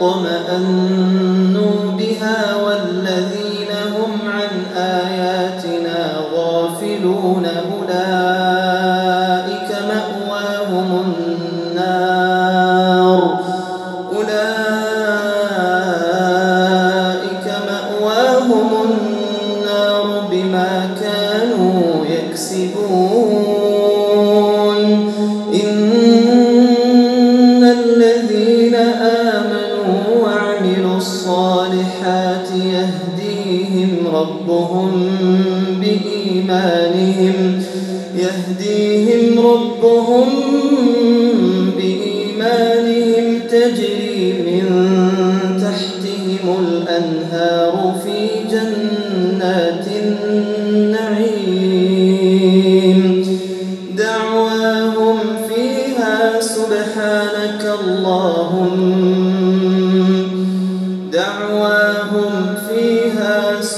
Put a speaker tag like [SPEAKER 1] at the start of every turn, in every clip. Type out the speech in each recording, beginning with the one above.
[SPEAKER 1] الدنيا واطمأنوا بها والذين هم عن آياتنا غافلون أولئك مأواهم النار. أولئك مأواهم النار بما كانوا يكسبون. يهديهم ربهم بإيمانهم يهديهم ربهم بإيمانهم تجري من تحتهم الأنهار في جنات النعيم. دعواهم فيها سبحانك اللهم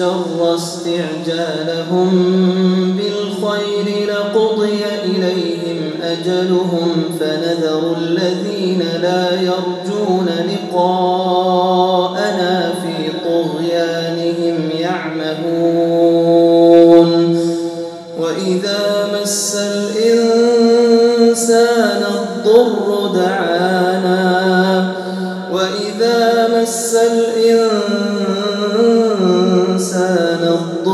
[SPEAKER 1] الشر استعجالهم بالخير لقضي إليهم أجلهم فنذر الذين لا يرجون لقاءنا في طغيانهم يعمهون. وإذا مس الإنسان الضر دعانا. وإذا مس الإنسان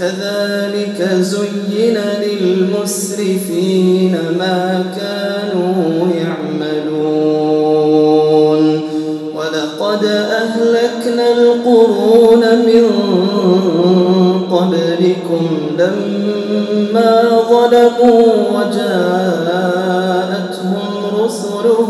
[SPEAKER 1] كذلك زين للمسرفين ما كانوا يعملون. ولقد أهلكنا القرون من قبلكم لما ظلموا وجاءتهم رسلهم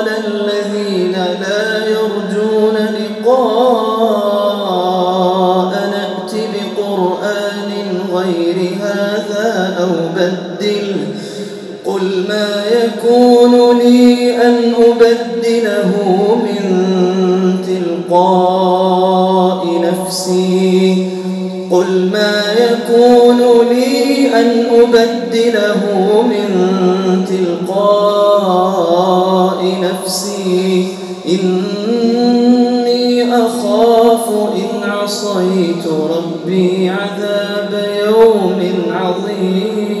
[SPEAKER 1] قل ما يكون لي أن أبدله من تلقاء نفسي. قل ما يكون لي أن أبدله من تلقاء نفسي. إني أخاف إن عصيت ربي عذاب يوم عظيم.